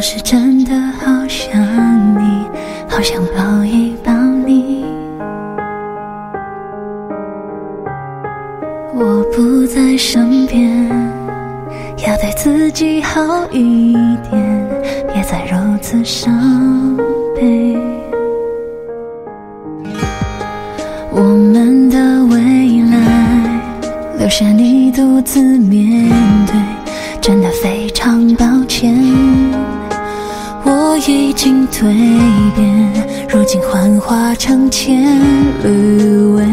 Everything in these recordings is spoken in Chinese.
我是真的好想你，好想抱一抱你。我不在身边，要对自己好一点，别再如此伤悲。我们的未来，留下你独自面对，真的非常抱歉。已经蜕变，如今幻化成千缕微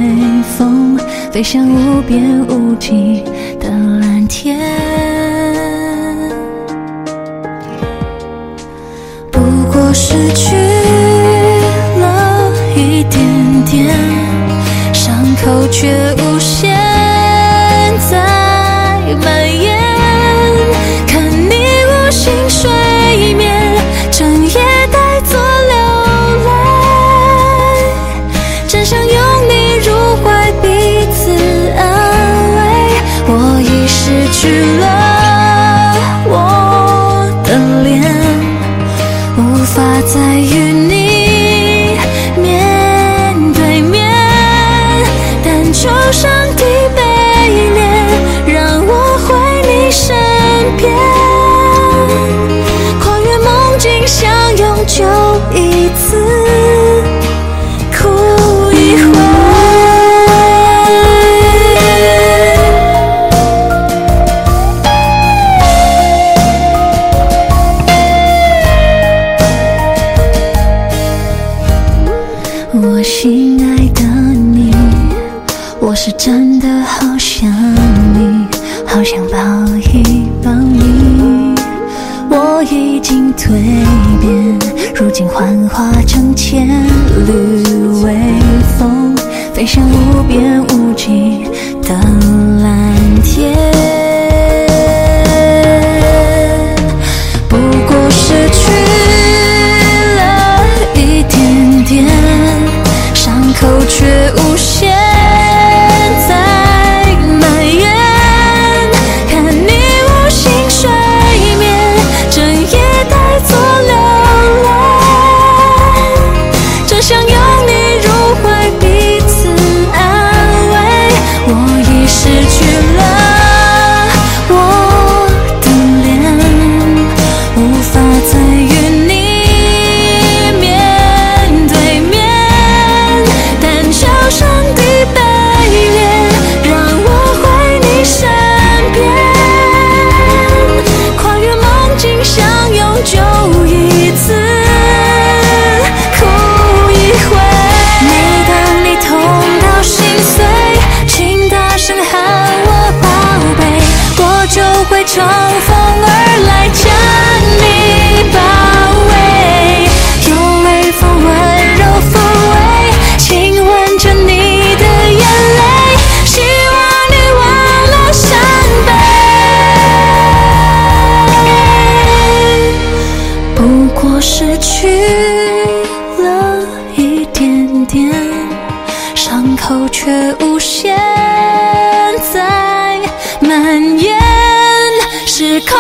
风，飞向无边无际的蓝天。不过失去在。是真的好想你，好想抱一抱你。我已经蜕变，如今幻化成千缕微风，飞向无边无际的梦我失去了一点点，伤口却无限在蔓延，时空